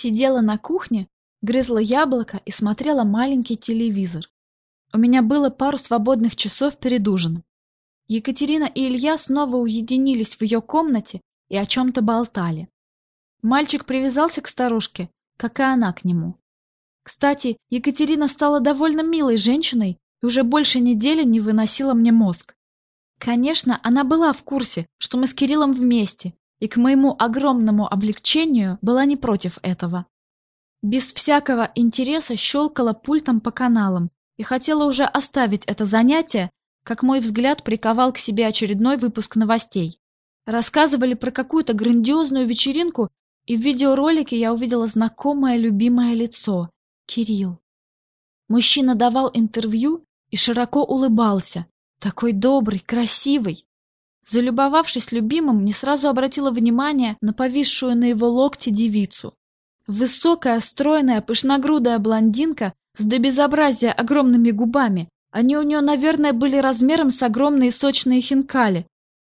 Сидела на кухне, грызла яблоко и смотрела маленький телевизор. У меня было пару свободных часов перед ужином. Екатерина и Илья снова уединились в ее комнате и о чем-то болтали. Мальчик привязался к старушке, как и она к нему. Кстати, Екатерина стала довольно милой женщиной и уже больше недели не выносила мне мозг. Конечно, она была в курсе, что мы с Кириллом вместе, и к моему огромному облегчению была не против этого. Без всякого интереса щелкала пультом по каналам и хотела уже оставить это занятие, как мой взгляд приковал к себе очередной выпуск новостей. Рассказывали про какую-то грандиозную вечеринку, и в видеоролике я увидела знакомое любимое лицо — Кирилл. Мужчина давал интервью и широко улыбался, такой добрый, красивый. Залюбовавшись любимым, не сразу обратила внимание на повисшую на его локте девицу. Высокая, стройная, пышногрудая блондинка с до безобразия огромными губами. Они у нее, наверное, были размером с огромные сочные хинкали.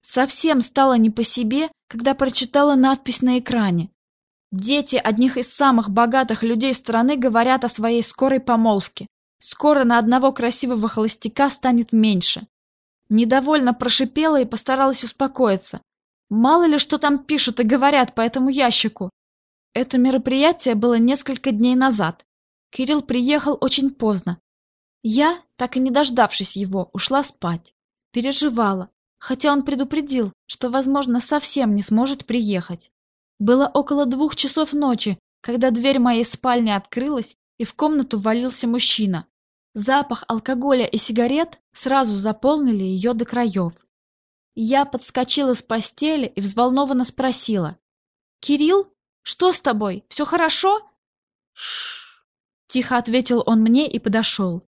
Совсем стало не по себе, когда прочитала надпись на экране. Дети одних из самых богатых людей страны говорят о своей скорой помолвке. Скоро на одного красивого холостяка станет меньше. Недовольно прошипела и постаралась успокоиться. Мало ли что там пишут и говорят по этому ящику. Это мероприятие было несколько дней назад. Кирилл приехал очень поздно. Я, так и не дождавшись его, ушла спать. Переживала, хотя он предупредил, что, возможно, совсем не сможет приехать. Было около двух часов ночи, когда дверь моей спальни открылась, и в комнату ввалился мужчина. Запах алкоголя и сигарет сразу заполнили ее до краев. Я подскочила с постели и взволнованно спросила. «Кирилл, что с тобой? Все хорошо?» «Ш-ш-ш», тихо ответил он мне и подошел.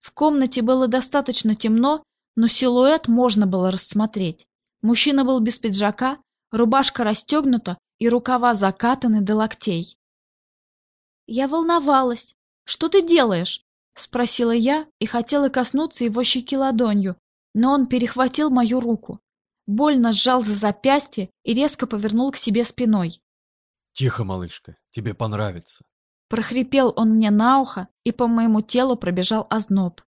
В комнате было достаточно темно, но силуэт можно было рассмотреть. Мужчина был без пиджака, рубашка расстегнута и рукава закатаны до локтей. Я волновалась. «Что ты делаешь?» — спросила я и хотела коснуться его щеки ладонью, но он перехватил мою руку. Больно сжал за запястье и резко повернул к себе спиной. «Тихо, малышка, тебе понравится». Прохрипел он мне на ухо, и по моему телу пробежал озноб.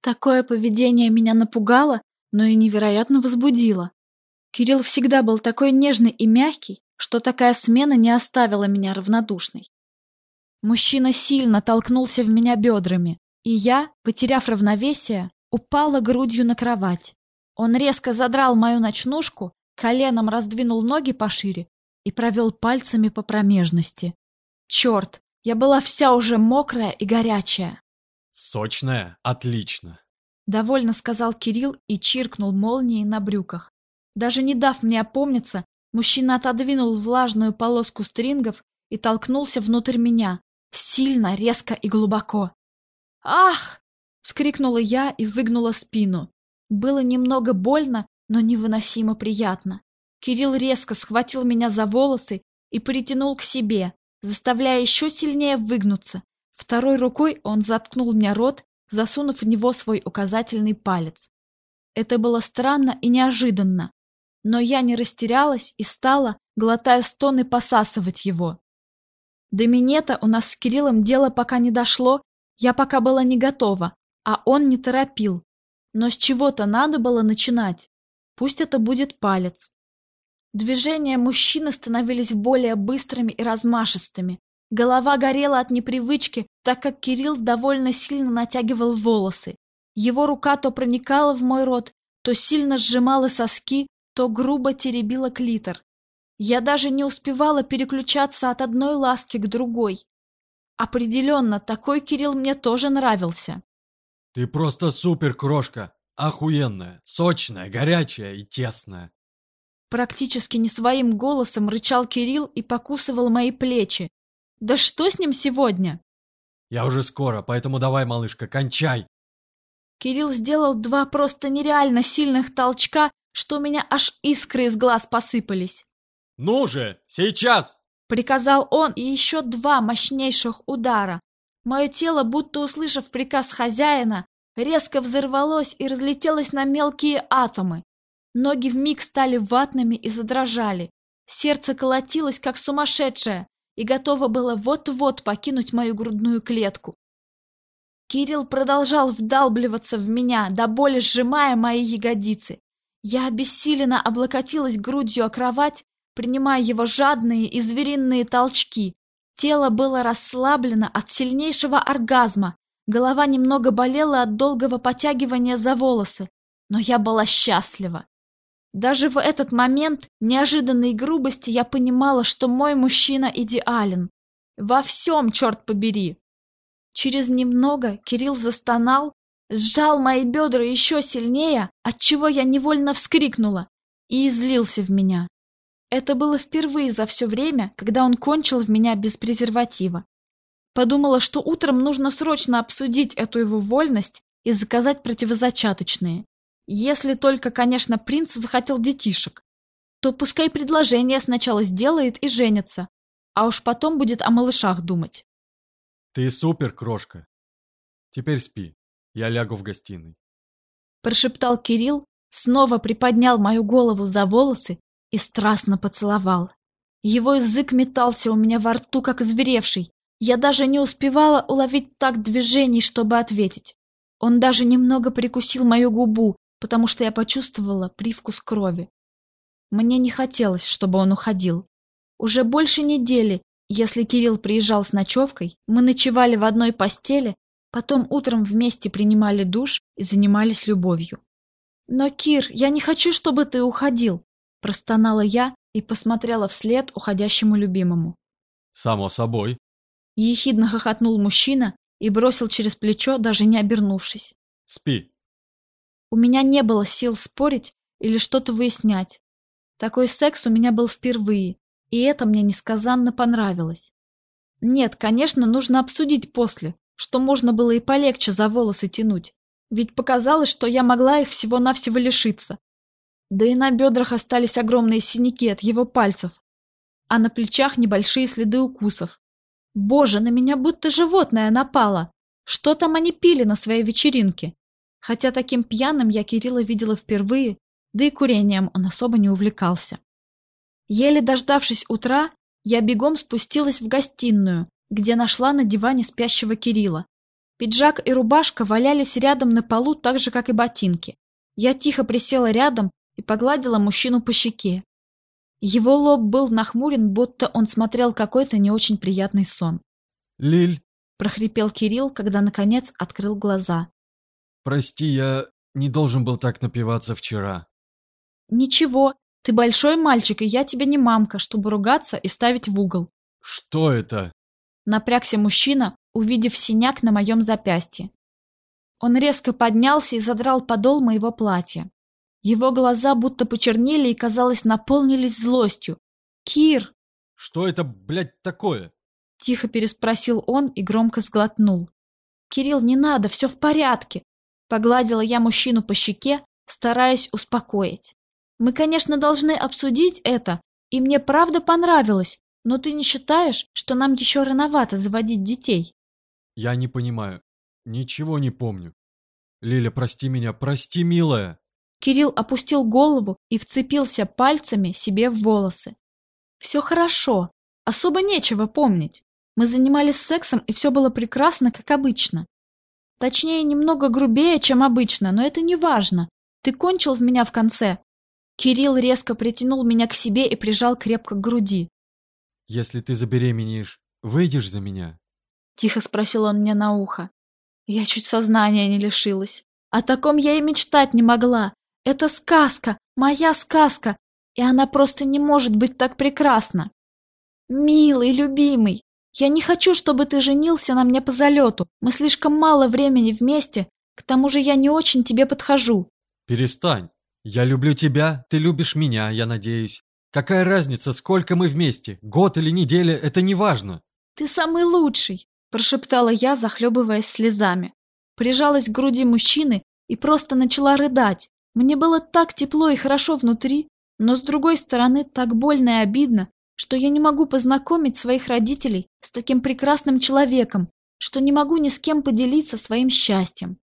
Такое поведение меня напугало, но и невероятно возбудило. Кирилл всегда был такой нежный и мягкий, что такая смена не оставила меня равнодушной. Мужчина сильно толкнулся в меня бедрами, и я, потеряв равновесие, упала грудью на кровать. Он резко задрал мою ночнушку, коленом раздвинул ноги пошире и провел пальцами по промежности. Черт, я была вся уже мокрая и горячая. «Сочная? Отлично!» Довольно сказал Кирилл и чиркнул молнией на брюках. Даже не дав мне опомниться, мужчина отодвинул влажную полоску стрингов и толкнулся внутрь меня, Сильно, резко и глубоко. «Ах!» — вскрикнула я и выгнула спину. Было немного больно, но невыносимо приятно. Кирилл резко схватил меня за волосы и притянул к себе, заставляя еще сильнее выгнуться. Второй рукой он заткнул мне рот, засунув в него свой указательный палец. Это было странно и неожиданно, но я не растерялась и стала, глотая стоны, посасывать его. До минета у нас с Кириллом дело пока не дошло, я пока была не готова, а он не торопил. Но с чего-то надо было начинать. Пусть это будет палец. Движения мужчины становились более быстрыми и размашистыми. Голова горела от непривычки, так как Кирилл довольно сильно натягивал волосы. Его рука то проникала в мой рот, то сильно сжимала соски, то грубо теребила клитор. Я даже не успевала переключаться от одной ласки к другой. Определенно, такой Кирилл мне тоже нравился. Ты просто супер, крошка. Охуенная, сочная, горячая и тесная. Практически не своим голосом рычал Кирилл и покусывал мои плечи. Да что с ним сегодня? Я уже скоро, поэтому давай, малышка, кончай. Кирилл сделал два просто нереально сильных толчка, что у меня аж искры из глаз посыпались. «Ну же, сейчас!» Приказал он, и еще два мощнейших удара. Мое тело, будто услышав приказ хозяина, резко взорвалось и разлетелось на мелкие атомы. Ноги вмиг стали ватными и задрожали. Сердце колотилось, как сумасшедшее. и готово было вот-вот покинуть мою грудную клетку. Кирилл продолжал вдалбливаться в меня, до боли сжимая мои ягодицы. Я обессиленно облокотилась грудью о кровать, принимая его жадные и звериные толчки. Тело было расслаблено от сильнейшего оргазма, голова немного болела от долгого потягивания за волосы, но я была счастлива. Даже в этот момент неожиданной грубости я понимала, что мой мужчина идеален. Во всем, черт побери! Через немного Кирилл застонал, сжал мои бедра еще сильнее, отчего я невольно вскрикнула, и излился в меня. Это было впервые за все время, когда он кончил в меня без презерватива. Подумала, что утром нужно срочно обсудить эту его вольность и заказать противозачаточные. Если только, конечно, принц захотел детишек, то пускай предложение сначала сделает и женится, а уж потом будет о малышах думать. Ты супер, крошка. Теперь спи. Я лягу в гостиной. Прошептал Кирилл, снова приподнял мою голову за волосы и страстно поцеловал. Его язык метался у меня во рту, как зверевший. Я даже не успевала уловить так движений, чтобы ответить. Он даже немного прикусил мою губу, потому что я почувствовала привкус крови. Мне не хотелось, чтобы он уходил. Уже больше недели если Кирилл приезжал с ночевкой, мы ночевали в одной постели, потом утром вместе принимали душ и занимались любовью. «Но, Кир, я не хочу, чтобы ты уходил!» – простонала я и посмотрела вслед уходящему любимому. «Само собой!» – ехидно хохотнул мужчина и бросил через плечо, даже не обернувшись. «Спи!» У меня не было сил спорить или что-то выяснять. Такой секс у меня был впервые, и это мне несказанно понравилось. Нет, конечно, нужно обсудить после, что можно было и полегче за волосы тянуть, ведь показалось, что я могла их всего-навсего лишиться. Да и на бедрах остались огромные синяки от его пальцев, а на плечах небольшие следы укусов. Боже, на меня будто животное напало. Что там они пили на своей вечеринке? Хотя таким пьяным я Кирилла видела впервые, да и курением он особо не увлекался. Еле дождавшись утра, я бегом спустилась в гостиную, где нашла на диване спящего Кирилла. Пиджак и рубашка валялись рядом на полу так же, как и ботинки. Я тихо присела рядом и погладила мужчину по щеке. Его лоб был нахмурен, будто он смотрел какой-то не очень приятный сон. «Лиль!» — прохрипел Кирилл, когда, наконец, открыл глаза. «Прости, я не должен был так напиваться вчера». «Ничего, ты большой мальчик, и я тебе не мамка, чтобы ругаться и ставить в угол. Что это? Напрягся мужчина, увидев синяк на моем запястье. Он резко поднялся и задрал подол моего платья. Его глаза будто почернели и, казалось, наполнились злостью. «Кир!» «Что это, блядь, такое?» Тихо переспросил он и громко сглотнул. «Кирилл, не надо, все в порядке!» Погладила я мужчину по щеке, стараясь успокоить. Мы, конечно, должны обсудить это, и мне правда понравилось, но ты не считаешь, что нам еще рановато заводить детей? Я не понимаю. Ничего не помню. Лиля, прости меня, прости, милая. Кирилл опустил голову и вцепился пальцами себе в волосы. Все хорошо. Особо нечего помнить. Мы занимались сексом, и все было прекрасно, как обычно. Точнее, немного грубее, чем обычно, но это не важно. Ты кончил в меня в конце, Кирилл резко притянул меня к себе и прижал крепко к груди. «Если ты забеременеешь, выйдешь за меня?» Тихо спросил он мне на ухо. Я чуть сознания не лишилась. О таком я и мечтать не могла. Это сказка, моя сказка, и она просто не может быть так прекрасна. Милый, любимый, я не хочу, чтобы ты женился на мне по залету. Мы слишком мало времени вместе, к тому же я не очень тебе подхожу. Перестань. «Я люблю тебя, ты любишь меня, я надеюсь. Какая разница, сколько мы вместе? Год или неделя, это не важно». «Ты самый лучший», – прошептала я, захлебываясь слезами. Прижалась к груди мужчины и просто начала рыдать. Мне было так тепло и хорошо внутри, но с другой стороны так больно и обидно, что я не могу познакомить своих родителей с таким прекрасным человеком, что не могу ни с кем поделиться своим счастьем.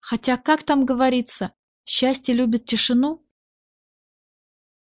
Хотя, как там говорится, Счастье любит тишину?